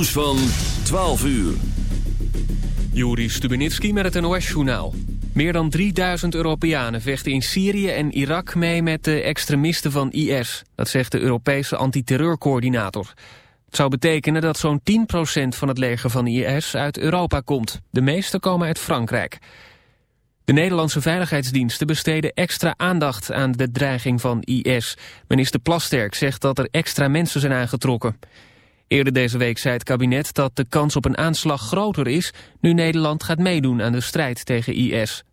nieuws van 12 uur. Juri Stubenitski met het NOS-journaal. Meer dan 3000 Europeanen vechten in Syrië en Irak mee met de extremisten van IS. Dat zegt de Europese antiterreurcoördinator. Het zou betekenen dat zo'n 10% van het leger van IS uit Europa komt. De meeste komen uit Frankrijk. De Nederlandse veiligheidsdiensten besteden extra aandacht aan de dreiging van IS. Minister Plasterk zegt dat er extra mensen zijn aangetrokken. Eerder deze week zei het kabinet dat de kans op een aanslag groter is... nu Nederland gaat meedoen aan de strijd tegen IS.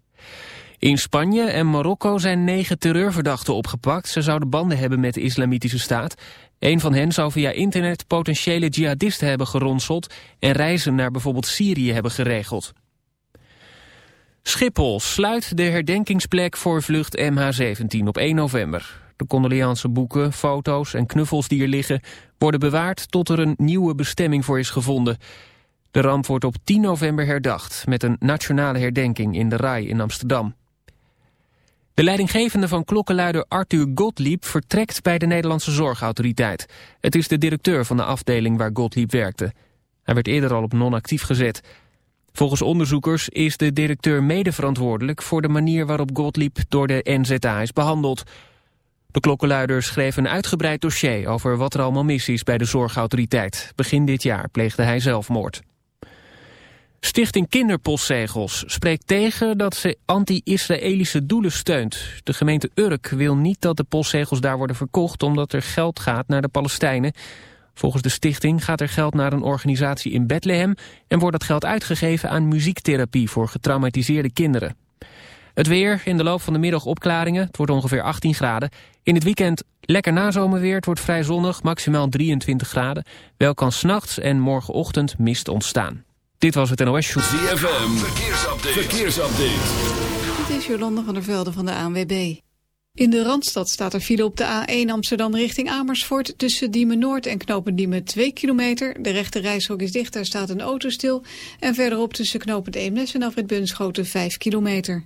In Spanje en Marokko zijn negen terreurverdachten opgepakt. Ze zouden banden hebben met de islamitische staat. Een van hen zou via internet potentiële jihadisten hebben geronseld... en reizen naar bijvoorbeeld Syrië hebben geregeld. Schiphol sluit de herdenkingsplek voor vlucht MH17 op 1 november. De boeken, foto's en knuffels die er liggen... worden bewaard tot er een nieuwe bestemming voor is gevonden. De ramp wordt op 10 november herdacht... met een nationale herdenking in de RAI in Amsterdam. De leidinggevende van klokkenluider Arthur Gottlieb... vertrekt bij de Nederlandse Zorgautoriteit. Het is de directeur van de afdeling waar Gottlieb werkte. Hij werd eerder al op non-actief gezet... Volgens onderzoekers is de directeur medeverantwoordelijk voor de manier waarop Gottlieb door de NZA is behandeld. De klokkenluider schreef een uitgebreid dossier over wat er allemaal mis is bij de zorgautoriteit. Begin dit jaar pleegde hij zelfmoord. Stichting Kinderpostzegels spreekt tegen dat ze anti-Israëlische doelen steunt. De gemeente Urk wil niet dat de postzegels daar worden verkocht... omdat er geld gaat naar de Palestijnen. Volgens de stichting gaat er geld naar een organisatie in Bethlehem... en wordt dat geld uitgegeven aan muziektherapie voor getraumatiseerde kinderen. Het weer, in de loop van de middag opklaringen. Het wordt ongeveer 18 graden. In het weekend lekker nazomerweer. Het wordt vrij zonnig, maximaal 23 graden. Wel kan s'nachts en morgenochtend mist ontstaan. Dit was het NOS Show. ZFM, verkeersupdate. verkeersupdate. Dit is Jolanda van der Velde van de ANWB. In de Randstad staat er file op de A1 Amsterdam richting Amersfoort... tussen Diemen Noord en Knopen Diemen 2 kilometer. De rechte reishok is dicht, daar staat een auto stil. En verderop tussen Knopen Eemnes en Afrit Bunschoten 5 kilometer.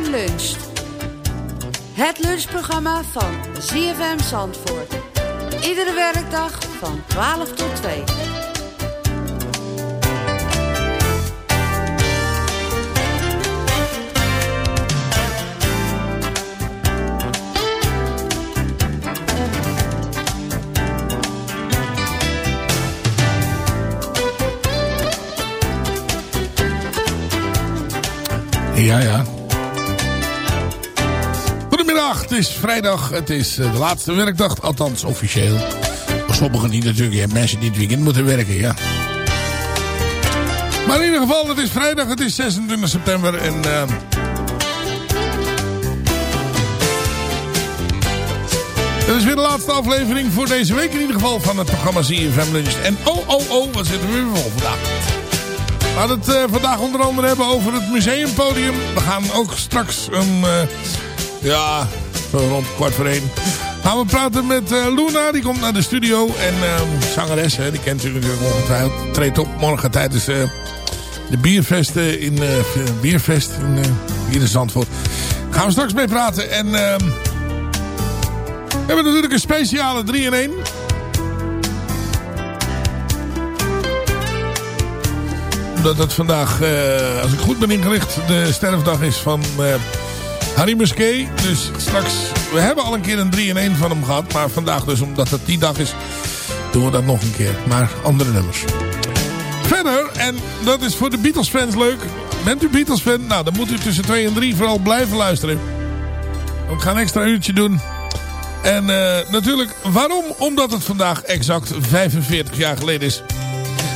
ZFM luncht. Het lunchprogramma van ZFM Zandvoort. Iedere werkdag van 12 tot 2. Ja, ja. Is vrijdag. Het is eh, de laatste werkdag, althans officieel. Voor sommigen niet natuurlijk. Je hebt mensen die het weekend moeten werken, ja. Maar in ieder geval, het is vrijdag, het is 26 september en... Uh, Het is weer de laatste aflevering voor deze week in ieder geval van het programma CFM Lunch. En oh, oh, oh, wat zitten we weer vol vandaag. We gaan het uh, vandaag onder andere hebben over het museumpodium. We gaan ook straks uh, ja, rond kwart voor één... gaan we praten met uh, Luna, die komt naar de studio. En zangeres, hè, die kent u natuurlijk ongetwijfeld. Treedt op morgen tijdens de bierfest in, bierfest in, hier in Zandvoort. Gaan we straks mee praten en... ehm, we hebben natuurlijk een speciale 3 in 1. Omdat het vandaag, uh, als ik goed ben ingericht, de sterfdag is van uh, Harry Musquet. Dus straks, we hebben al een keer een 3 in 1 van hem gehad. Maar vandaag dus, omdat het die dag is, doen we dat nog een keer. Maar andere nummers. Verder, en dat is voor de Beatles fans leuk. Bent u Beatles fan? Nou, dan moet u tussen 2 en 3 vooral blijven luisteren. We gaan een extra uurtje doen. En uh, natuurlijk, waarom? Omdat het vandaag exact 45 jaar geleden is...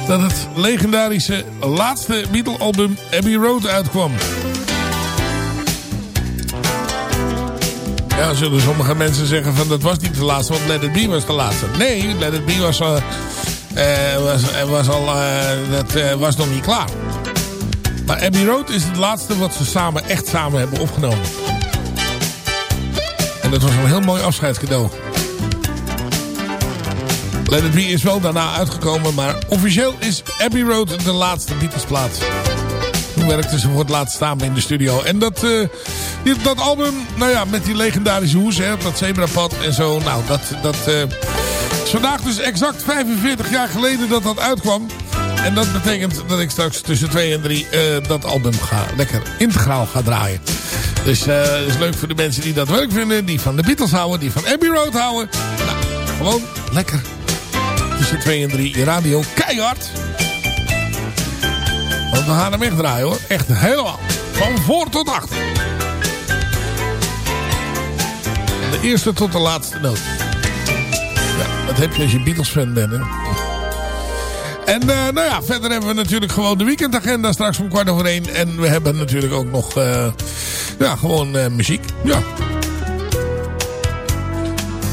dat het legendarische laatste Beatle-album Abbey Road uitkwam. Ja, zullen sommige mensen zeggen van dat was niet de laatste, want Let It Be was de laatste. Nee, Let It Be was, uh, was, was, al, dat was nog niet klaar. Maar Abbey Road is het laatste wat ze samen, echt samen hebben opgenomen. En dat was een heel mooi afscheidscadeau. Let It Be is wel daarna uitgekomen, maar officieel is Abbey Road de laatste Beatles-plaat. Toen werkte ze voor het laatst samen in de studio. En dat, uh, dat album, nou ja, met die legendarische hoes, hè, dat zebrapad en zo. Nou, dat, dat uh, is vandaag dus exact 45 jaar geleden dat dat uitkwam. En dat betekent dat ik straks tussen 2 en 3 uh, dat album ga, lekker integraal ga draaien. Dus uh, het is leuk voor de mensen die dat leuk vinden. Die van de Beatles houden. Die van Abbey Road houden. Nou, gewoon lekker. Tussen 2 en 3 radio keihard. Want we gaan hem echt draaien hoor. Echt helemaal. Van voor tot achter. Eerste tot de laatste noot. Ja, dat heb je als je Beatles fan bent hè. En uh, nou ja, verder hebben we natuurlijk gewoon de weekendagenda straks om kwart over één. En we hebben natuurlijk ook nog... Uh, ja, gewoon uh, muziek. Ja.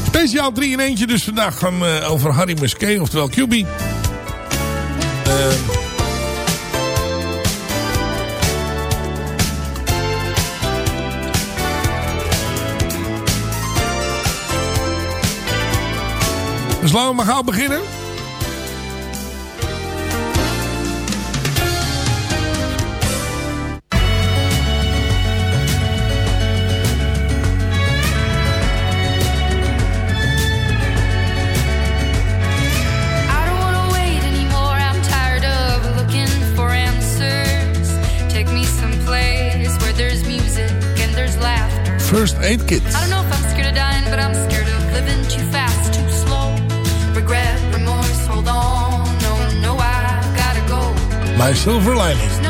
Speciaal 3 in eentje dus vandaag gaan over Harry Musquet, oftewel QB. Dus laten we maar gauw beginnen. First Aid Kit. Go. My Silver Lining.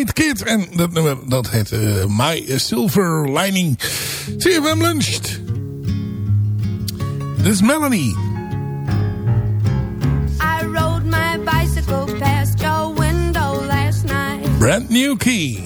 Aid Kit. En dat nummer dat heet eh, My Silver Lining. CFM Luncht. Dit is Melanie. I rode my bicycle past your window last night. Brand New Key.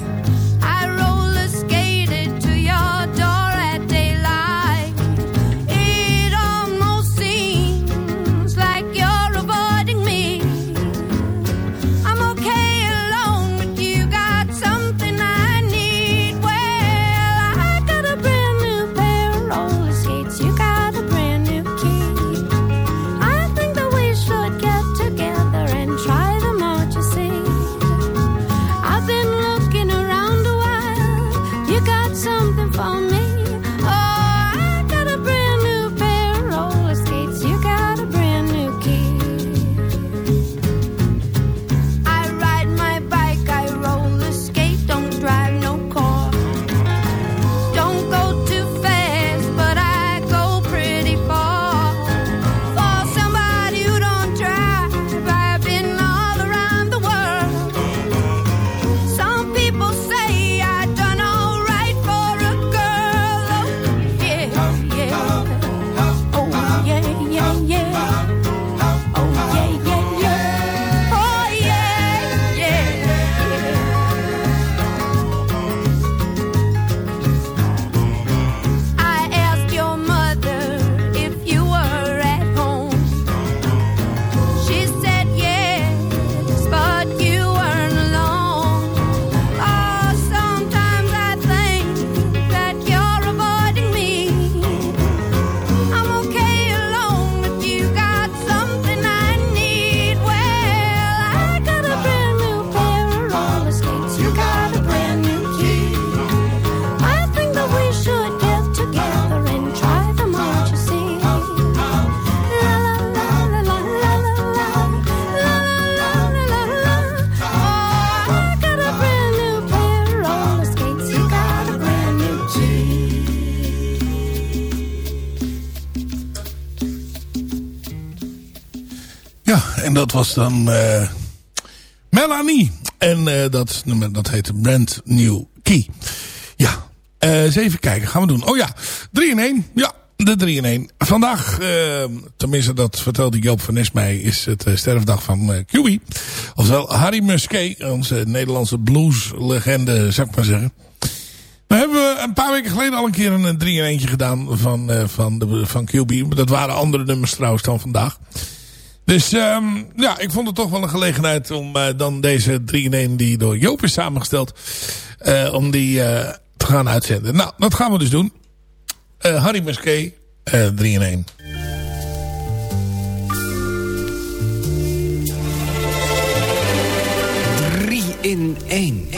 En dat was dan eh, Melanie. En eh, dat nummer dat heette Brand New Key. Ja, eh, eens even kijken. Gaan we doen. Oh ja, 3 in 1. Ja, de 3 in 1. Vandaag, tenminste dat vertelde Joop van Nes mij, is het sterfdag van QB. Oftewel Harry Musquet, onze Nederlandse blueslegende, zou ik maar zeggen. We hebben een paar weken geleden al een keer een 3 in 1 gedaan van, van, de, van QB. Dat waren andere nummers trouwens dan vandaag. Dus um, ja, ik vond het toch wel een gelegenheid om uh, dan deze 3 in 1 die door Joop is samengesteld, uh, om die uh, te gaan uitzenden. Nou, dat gaan we dus doen. Harry Musquet, 3 in 1. in 1.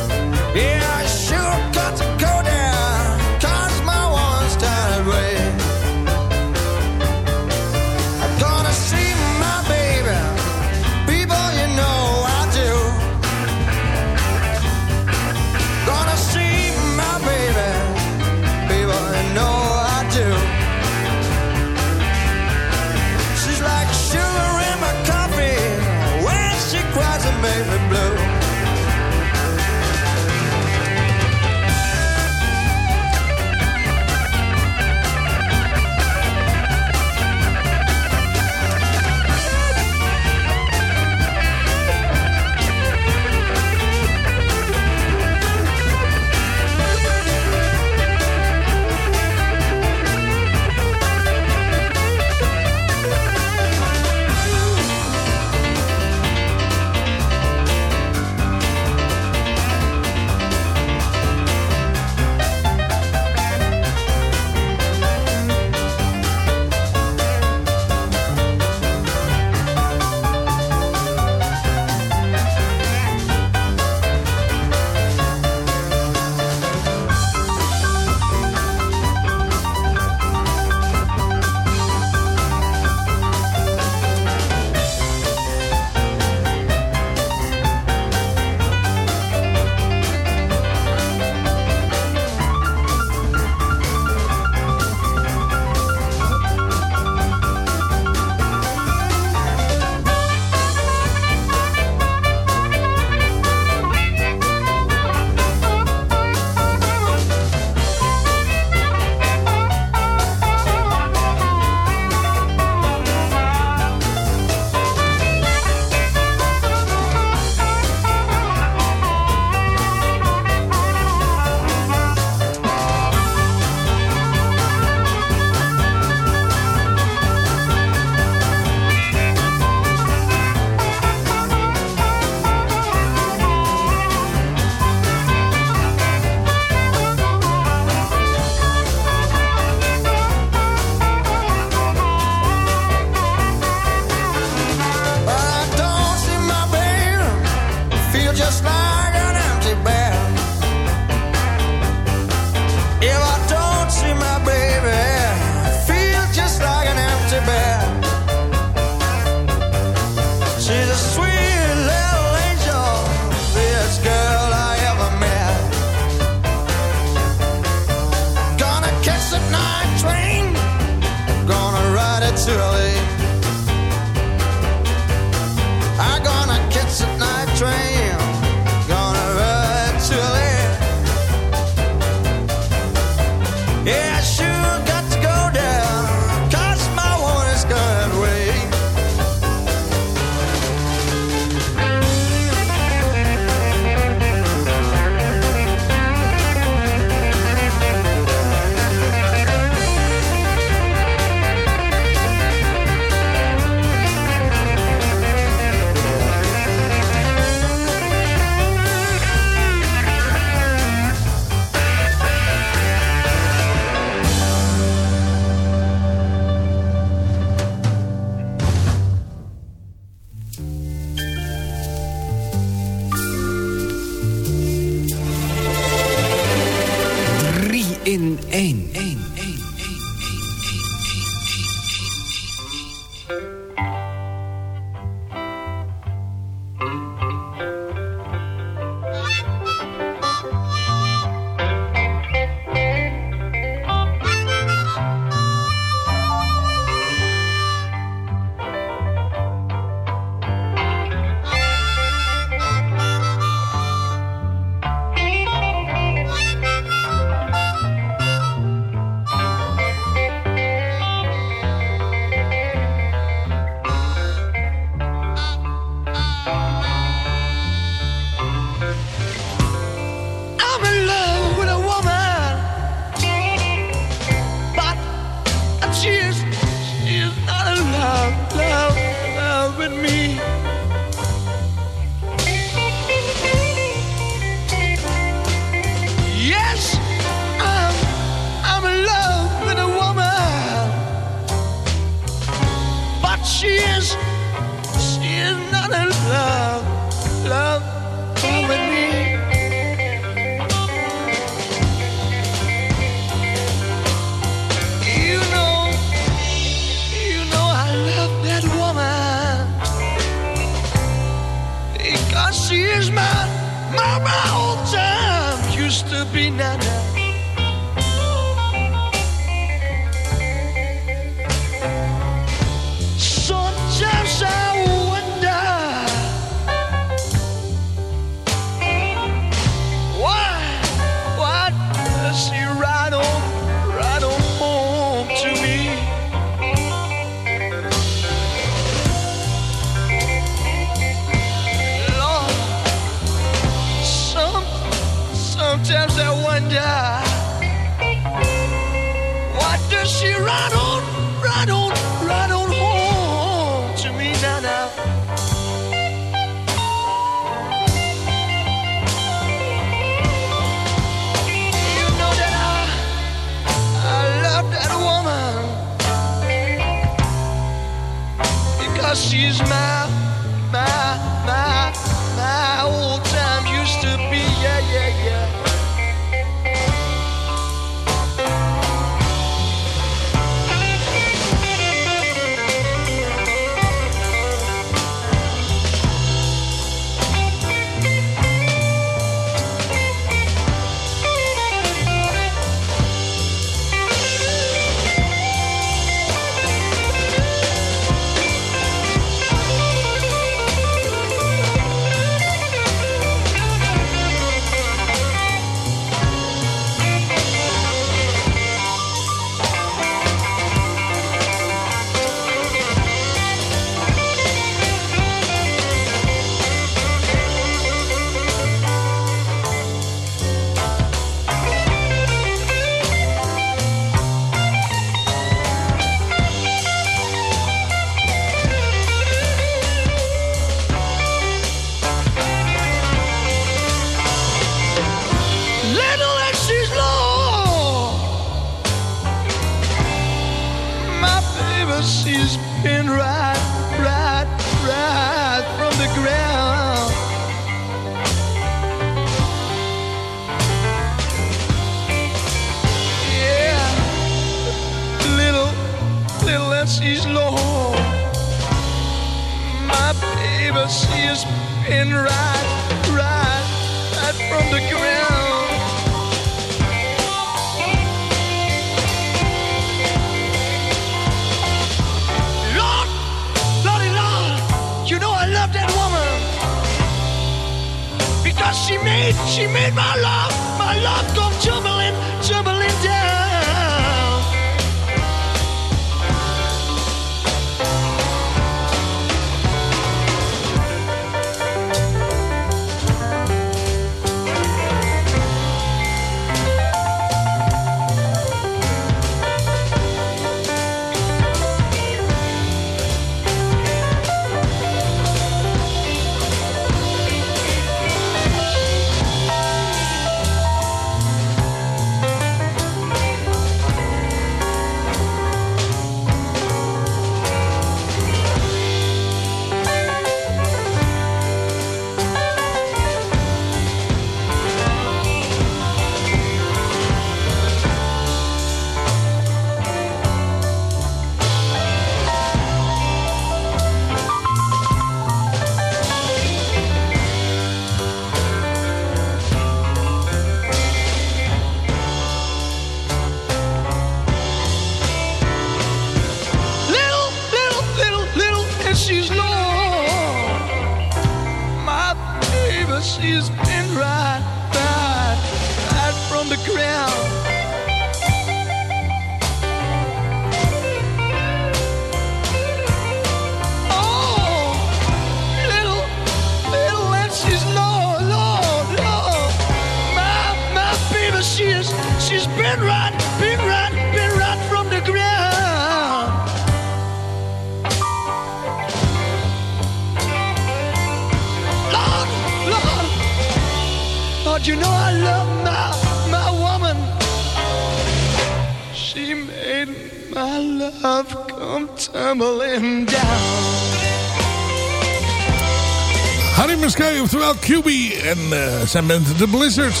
En eh, zijn band The Blizzards.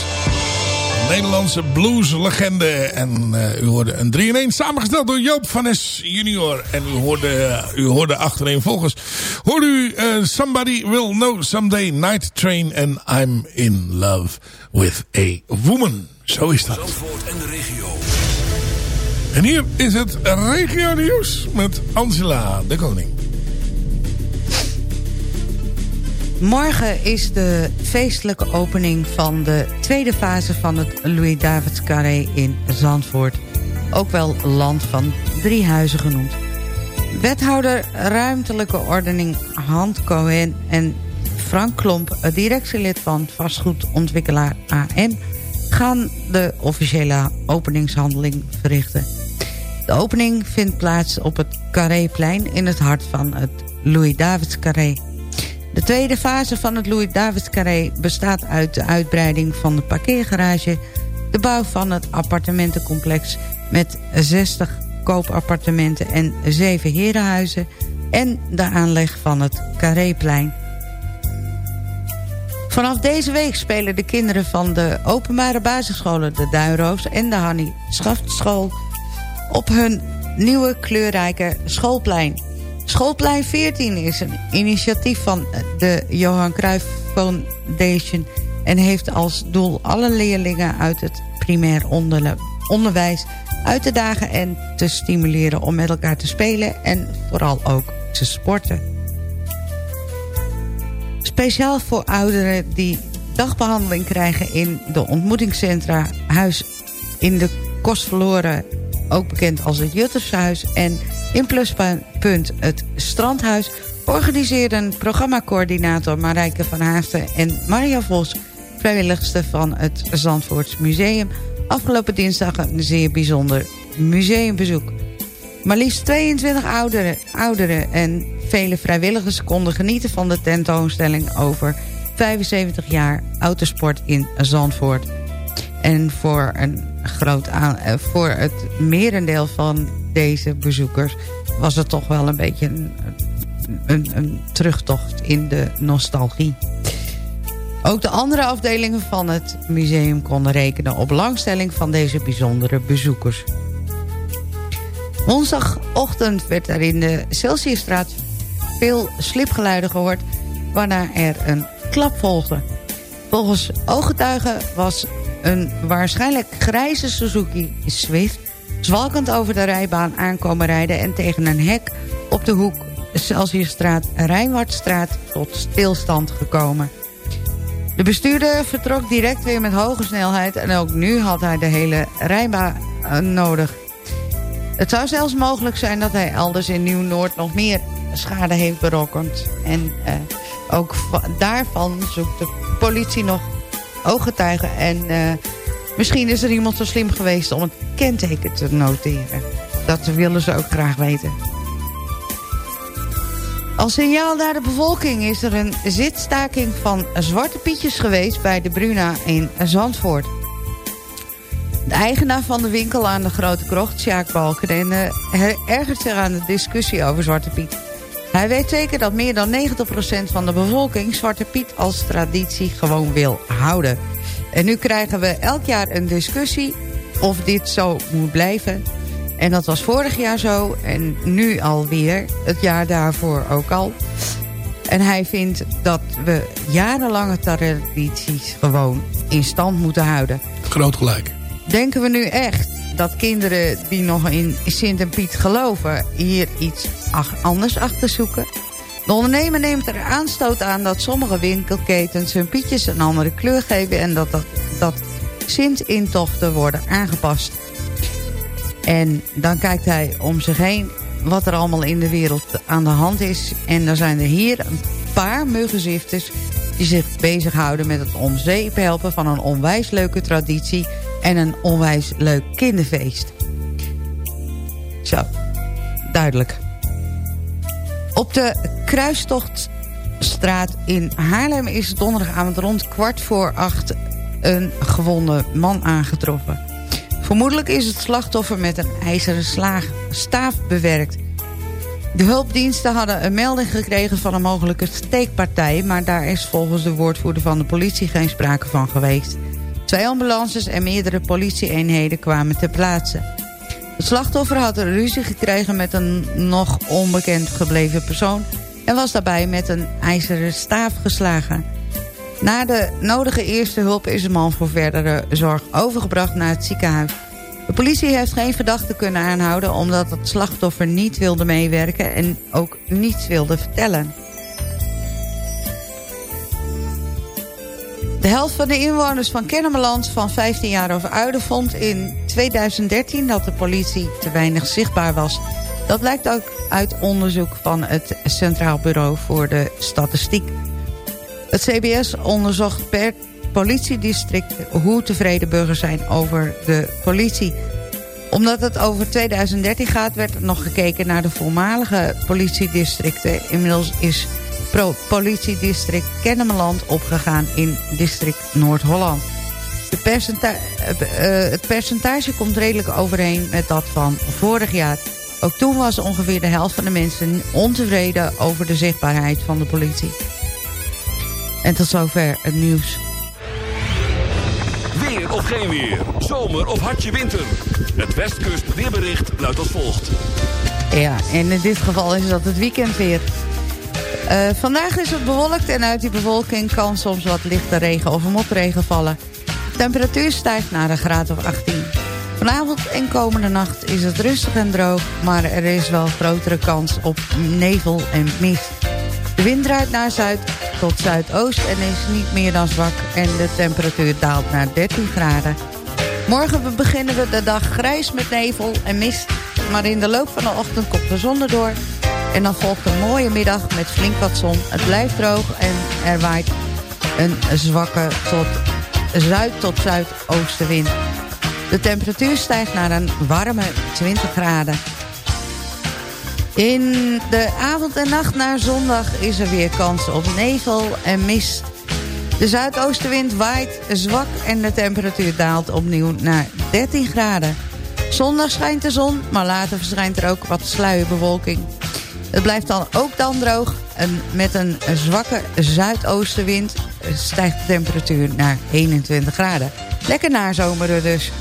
Nederlandse blueslegende. En eh, u hoorde een 3 in 1 samengesteld door Joop van Es junior. En u hoorde, u hoorde achterin volgens. Hoorde u eh, Somebody Will Know Someday Night Train and I'm in Love with a Woman. Zo is dat. en de regio. En hier is het regio nieuws met Angela de Koning. Morgen is de feestelijke opening van de tweede fase van het Louis Davids Carré in Zandvoort. Ook wel Land van Drie Huizen genoemd. Wethouder Ruimtelijke Ordening Hand Cohen en Frank Klomp, directielid van vastgoedontwikkelaar AM... gaan de officiële openingshandeling verrichten. De opening vindt plaats op het Carréplein in het hart van het Louis Davids Carré. De tweede fase van het Louis Davids Carré bestaat uit de uitbreiding van de parkeergarage... de bouw van het appartementencomplex met 60 koopappartementen en 7 herenhuizen... en de aanleg van het Carréplein. Vanaf deze week spelen de kinderen van de openbare basisscholen... de Duinroos en de Hannie Schaftschool... op hun nieuwe kleurrijke schoolplein. Schoolplein 14 is een initiatief van de Johan Cruijff Foundation... en heeft als doel alle leerlingen uit het primair onder- onderwijs... uit te dagen en te stimuleren om met elkaar te spelen... en vooral ook te sporten. Speciaal voor ouderen die dagbehandeling krijgen in de ontmoetingscentra... Huis in de Kostverloren, ook bekend als het Juttershuis... en in Pluspunt het Strandhuis... organiseerden programmacoördinator Marijke van Haafden en Maria Vos... vrijwilligste van het Zandvoorts Museum... afgelopen dinsdag een zeer bijzonder museumbezoek. Maar liefst 22 ouderen, ouderen en vele vrijwilligers konden genieten van de tentoonstelling over 75 jaar autosport in Zandvoort. En voor, een groot eh, voor het merendeel van deze bezoekers was het toch wel een beetje een, een, een terugtocht in de nostalgie. Ook de andere afdelingen van het museum konden rekenen op belangstelling van deze bijzondere bezoekers. Woensdagochtend werd er in de Celsiusstraat veel slipgeluiden gehoord... waarna er een klap volgde. Volgens ooggetuigen was een waarschijnlijk grijze Suzuki Swift... zwalkend over de rijbaan aankomen rijden... en tegen een hek op de hoek Celsiusstraat Rijnwaardstraat tot stilstand gekomen. De bestuurder vertrok direct weer met hoge snelheid... en ook nu had hij de hele rijbaan nodig... Het zou zelfs mogelijk zijn dat hij elders in Nieuw-Noord nog meer schade heeft berokkend. En eh, ook daarvan zoekt de politie nog ooggetuigen. En eh, misschien is er iemand zo slim geweest om het kenteken te noteren. Dat willen ze ook graag weten. Als signaal naar de bevolking is er een zitstaking van zwarte pietjes geweest... bij de Bruna in Zandvoort. De eigenaar van de winkel aan de Grote Krocht, Sjaak Balkenende... ergert zich aan de discussie over Zwarte Piet. Hij weet zeker dat meer dan 90% van de bevolking Zwarte Piet als traditie gewoon wil houden. En nu krijgen we elk jaar een discussie of dit zo moet blijven. En dat was vorig jaar zo en nu alweer, het jaar daarvoor ook al. En hij vindt dat we jarenlange tradities gewoon in stand moeten houden. Groot gelijk. Denken we nu echt dat kinderen die nog in Sint en Piet geloven... hier iets anders achter zoeken? De ondernemer neemt er aanstoot aan dat sommige winkelketens hun pietjes een andere kleur geven... en dat, dat, dat Sint-intochten worden aangepast. En dan kijkt hij om zich heen wat er allemaal in de wereld aan de hand is. En dan zijn er hier een paar muggenzifters die zich bezighouden met het om zeep helpen van een onwijs leuke traditie en een onwijs leuk kinderfeest. Zo, duidelijk. Op de Kruistochtstraat in Haarlem is donderdagavond rond kwart voor acht een gewonde man aangetroffen. Vermoedelijk is het slachtoffer met een ijzeren slaag, staaf bewerkt. De hulpdiensten hadden een melding gekregen van een mogelijke steekpartij... maar daar is volgens de woordvoerder van de politie geen sprake van geweest. Twee ambulances en meerdere politieeenheden kwamen ter plaatse. Het slachtoffer had een ruzie gekregen met een nog onbekend gebleven persoon... en was daarbij met een ijzeren staaf geslagen. Na de nodige eerste hulp is de man voor verdere zorg overgebracht naar het ziekenhuis. De politie heeft geen verdachte kunnen aanhouden... omdat het slachtoffer niet wilde meewerken en ook niets wilde vertellen. De helft van de inwoners van Kennemerland van 15 jaar of ouder vond in 2013 dat de politie te weinig zichtbaar was. Dat blijkt ook uit onderzoek van het Centraal Bureau voor de Statistiek. Het CBS onderzocht per politiedistrict hoe tevreden burgers zijn over de politie. Omdat het over 2013 gaat, werd er nog gekeken naar de voormalige politiedistricten. Inmiddels is politiedistrict Kennemerland opgegaan in district Noord-Holland. Percenta uh, het percentage komt redelijk overeen met dat van vorig jaar. Ook toen was ongeveer de helft van de mensen ontevreden over de zichtbaarheid van de politie. En tot zover het nieuws. Weer of geen weer. Zomer of hartje winter. Het Westkust weerbericht luidt als volgt. Ja, en in dit geval is dat het weekend weer. Uh, vandaag is het bewolkt en uit die bewolking kan soms wat lichte regen of motregen vallen. De temperatuur stijgt naar een graad of 18. Vanavond en komende nacht is het rustig en droog, maar er is wel grotere kans op nevel en mist. De wind draait naar zuid tot zuidoost en is niet meer dan zwak en de temperatuur daalt naar 13 graden. Morgen beginnen we de dag grijs met nevel en mist, maar in de loop van de ochtend komt de zon erdoor. En dan volgt een mooie middag met flink wat zon. Het blijft droog en er waait een zwakke tot zuid tot zuidoostenwind. De temperatuur stijgt naar een warme 20 graden. In de avond en nacht naar zondag is er weer kans op nevel en mist. De zuidoostenwind waait zwak en de temperatuur daalt opnieuw naar 13 graden. Zondag schijnt de zon, maar later verschijnt er ook wat sluierbewolking. Het blijft dan ook dan droog en met een zwakke zuidoostenwind stijgt de temperatuur naar 21 graden. Lekker nazomeren dus.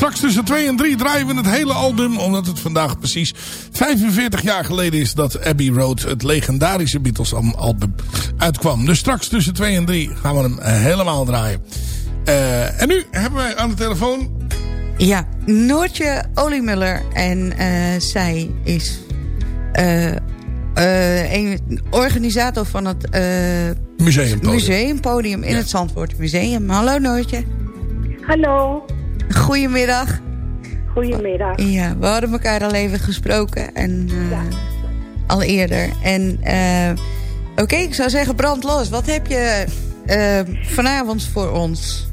Straks tussen 2 en 3 draaien we het hele album. Omdat het vandaag precies 45 jaar geleden is dat Abbey Road, het legendarische Beatles album, uitkwam. Dus straks tussen 2 en 3 gaan we hem eh, helemaal draaien. Eh, en nu hebben wij aan de telefoon... Ja, Noortje Oliemuller. En eh, zij is eh, eh, een organisator van het eh, Museumpodium. museumpodium in het Zandvoort Museum. Hallo Noortje. Hallo, Goedemiddag. goedemiddag. Ja, we hadden elkaar al even gesproken. En, eh, Al eerder. En eh, oké, ik zou zeggen brand los. Wat heb je eh, vanavond voor ons?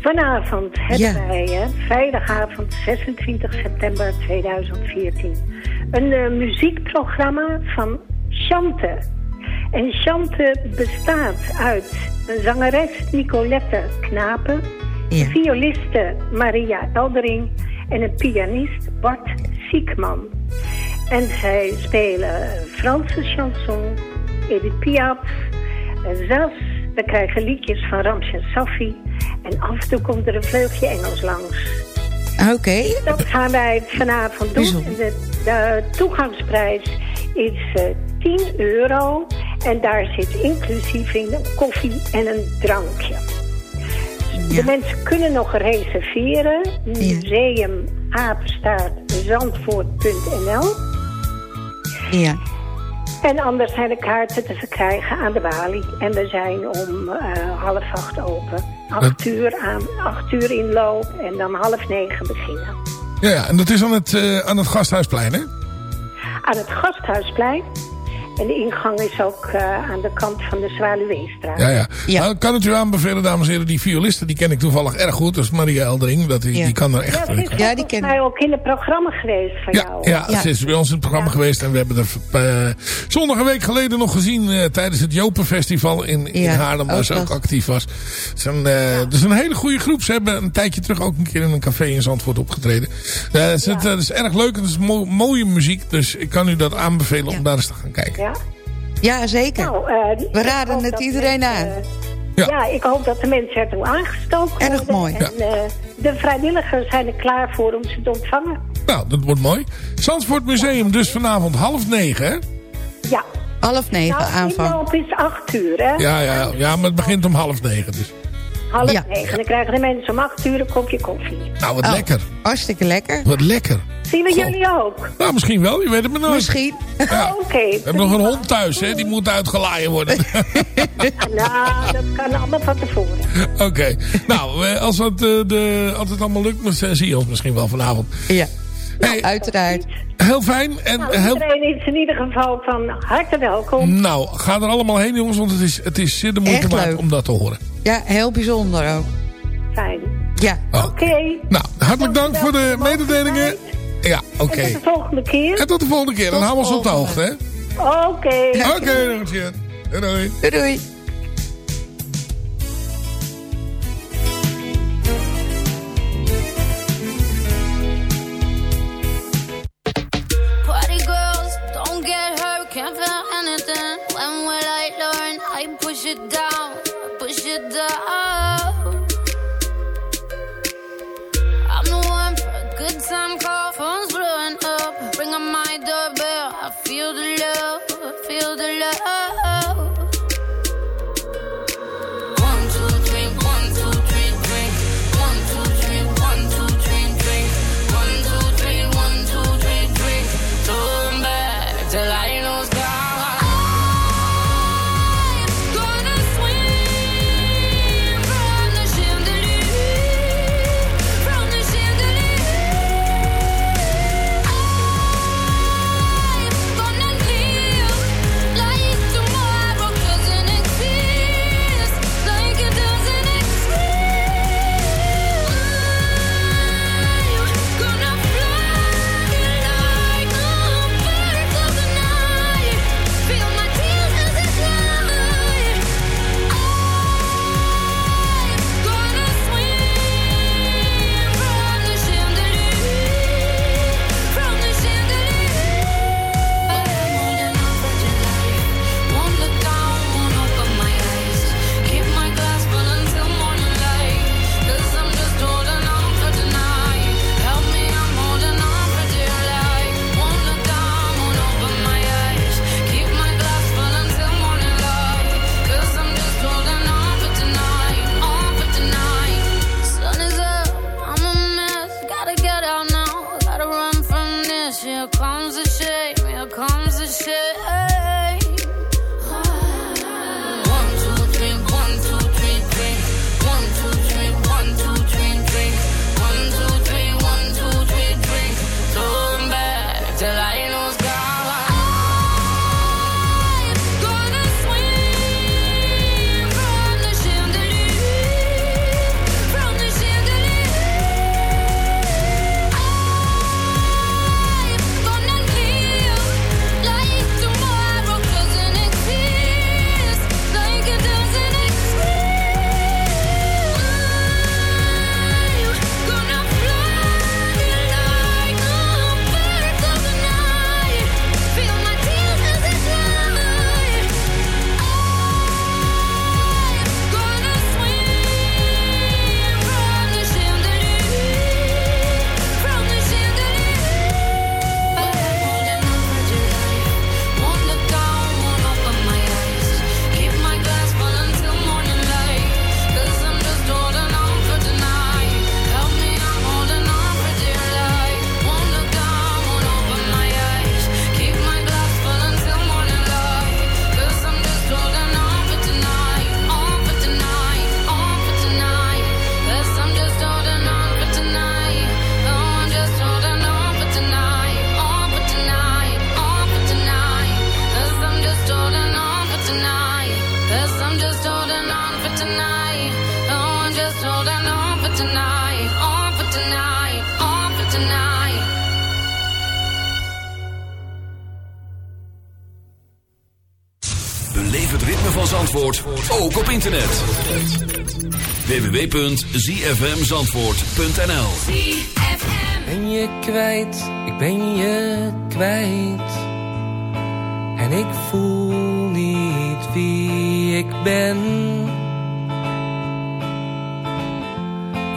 Vanavond hebben Ja. wij, hè, vrijdagavond 26 september 2014, een muziekprogramma van Chante. En Chante bestaat uit een zangeres Nicolette Knapen, Ja. violiste Maria Eldering en een pianist Bart Siekman. En zij spelen Franse chanson, Edith Piaf, zas. We krijgen liedjes van Ramses Safi. En af en toe komt er een vleugje Engels langs. Oké. Dat gaan wij vanavond doen. En De, de toegangsprijs is eh 10 euro. En daar zit inclusief in een koffie en een drankje. De mensen kunnen nog reserveren. Museum Zandvoort.nl Ja. En anders zijn de kaarten te verkrijgen aan de balie. En we zijn om eh, half acht open. Acht uur, aan, acht uur inloop en dan half negen beginnen. Ja, ja, en dat is aan het, eh, aan het Gasthuisplein, hè? Aan het Gasthuisplein. En de ingang is ook eh, aan de kant van de Zwaluweestraat. Ja, ja. Nou, ik kan het u aanbevelen, dames en heren. Die violisten, die ken ik toevallig erg goed. Dat is Maria Eldering. Dat, die, die kan er echt... Ja, ze is ja, die ken mij ook in het programma geweest van jou. Ja, ze is bij ons in het programma geweest. En we hebben er eh, zondag een week geleden nog gezien... eh, tijdens het Jopenfestival in, in Ja, Haarlem. Waar ook ze ook actief was. Het is, een, eh, het is een hele goede groep. Ze hebben een tijdje terug ook een keer in een café in Zandvoort opgetreden. Het, is, het is erg leuk. Het is mo- mooie muziek. Dus ik kan u dat aanbevelen om daar eens te gaan kijken. Ja. Ja, zeker. Nou, eh, We raden het iedereen mensen, aan. Ja. ik hoop dat de mensen ertoe aangestoken Erg worden. mooi. En eh, de vrijwilligers zijn er klaar voor om ze te ontvangen. Nou, dat wordt mooi. Zandvoort Museum dus vanavond half negen, hè? Ja. Half negen Nou, aanvang. inloop is acht uur, hè? Ja, ja, ja, maar het begint om half negen dus. Half Ja. negen. Dan krijgen de mensen om acht uur een kopje koffie. Nou, wat Oh, lekker. Hartstikke lekker. Wat lekker. Zien we jullie ook? Nou, misschien wel. Je weet het maar nooit. Misschien. Ja. Oké. We hebben nog een hond thuis, hè? Die moet uitgelaaien worden. Nou, dat kan allemaal van tevoren. Oké. Nou, eh, als, het, eh, de, als het allemaal lukt, dan zie je ons misschien wel vanavond. Ja. Hey, Uiteraard. heel fijn. En Nou, heel... iedereen is in ieder geval van harte welkom. Nou, ga er allemaal heen, jongens. Want het is, het is zeer de moeite Echt waard leuk. om dat te horen. Ja, heel bijzonder ook. Fijn. Ja. Oké. Nou, hartelijk dank voor de mededelingen. Ja, oké. En tot de volgende keer. En tot de volgende keer. Dan houden we ons op de hoogte, hè? Oké. Oké, dankjewel. Doei, doei. Doei doei. www.zfmzandvoort.nl Ben je kwijt, ik ben je kwijt. En ik voel niet wie ik ben.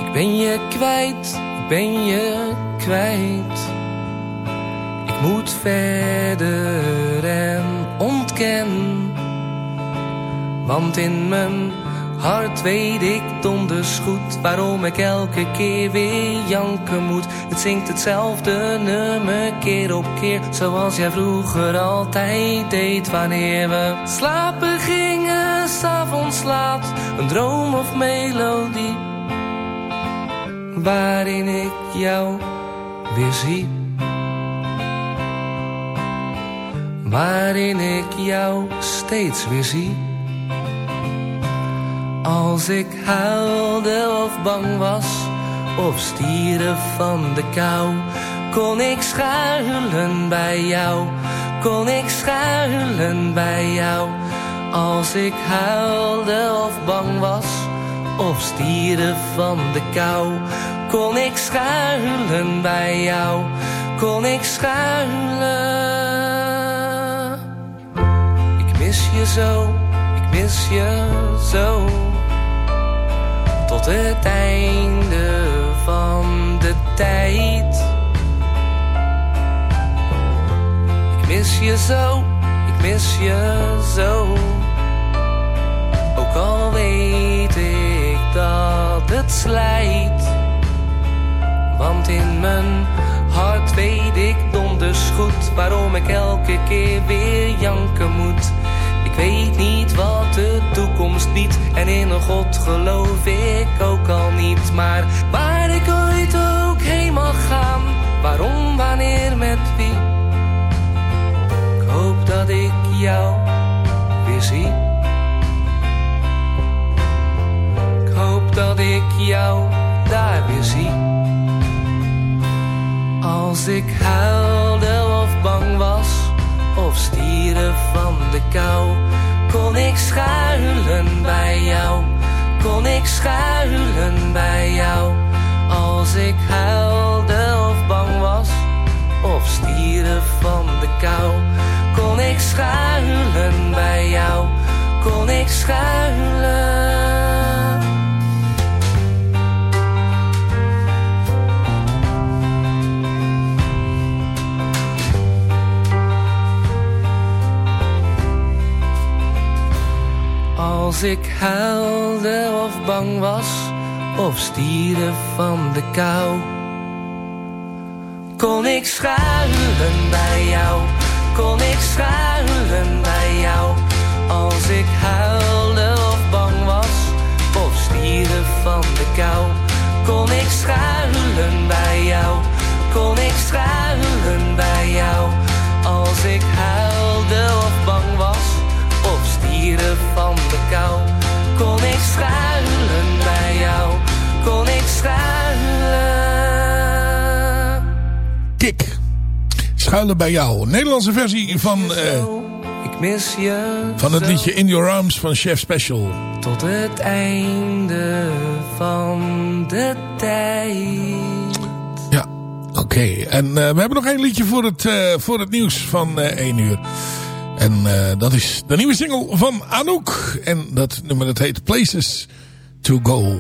Ik ben je kwijt, ik ben je kwijt. Ik moet verder en ontken. Want in mijn hart weet ik donders goed waarom ik elke keer weer janken moet. Het zingt hetzelfde nummer keer op keer, zoals jij vroeger altijd deed wanneer we slapen gingen, s'avonds laat. Een droom of melodie, waarin ik jou weer zie. Waarin ik jou steeds weer zie. Als ik huilde of bang was, of stieren van de kou, kon ik schuilen bij jou, kon ik schuilen bij jou. Als ik huilde of bang was, of stieren van de kou, kon ik schuilen bij jou, kon ik schuilen. Ik mis je zo, ik mis je zo tot het einde van de tijd. Ik mis je zo, ik mis je zo. Ook al weet ik dat het slijt. Want in mijn hart weet ik donders goed waarom ik elke keer weer janken moet. Weet niet wat de toekomst biedt en in een God geloof ik ook al niet. Maar waar ik ooit ook heen mag gaan, waarom, wanneer, met wie? Ik hoop dat ik jou weer zie. Ik hoop dat ik jou daar weer zie. Als ik huilde of bang was of stieren van de kou. Kon ik schuilen bij jou, kon ik schuilen bij jou. Als ik huilde of bang was, of stieren van de kou. Kon ik schuilen bij jou, kon ik schuilen. Als ik huilde of bang was, of stieren van de kou, Kon ik schuilen bij jou, kon ik schuilen bij jou. Als ik huilde of bang was, of stieren van de kou. Kon ik schuilen bij jou, kon ik schuilen bij jou. Als ik huilde of bang was, stieren van de kou. Kon ik schuilen bij jou, kon ik schuilen. Kik. Schuilen bij jou. Nederlandse versie van, eh, Ik mis je van het liedje In Your Arms van Chef Special. Tot het einde van de tijd. Ja, oké. En eh, we hebben nog één liedje voor het, eh, voor het nieuws van eh 1 uur. En eh, dat is de nieuwe single van Anouk. En dat nummer dat heet Places to Go.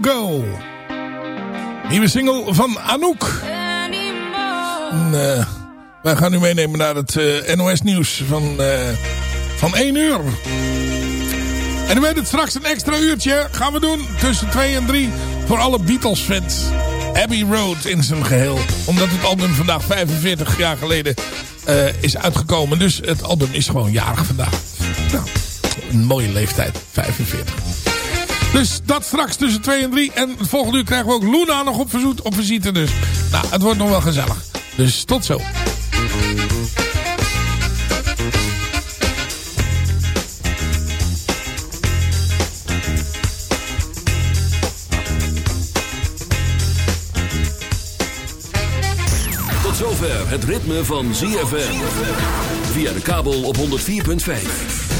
Go. Nieuwe single van Anouk. En, eh, wij gaan u meenemen naar het eh, NOS nieuws van, eh, van 1 uur. En u weet het, straks een extra uurtje gaan we doen tussen 2 en 3 voor alle Beatles fans. Abbey Road in zijn geheel. Omdat het album vandaag 45 jaar geleden is uitgekomen. Dus het album is gewoon jarig vandaag. Nou, een mooie leeftijd, 45. Dus dat straks tussen 2 en 3. En volgende uur krijgen we ook Luna nog op, verzoet, op visite. Dus nou, het wordt nog wel gezellig. Dus tot zo. Tot zover het ritme van ZFM. Via de kabel op 104.5.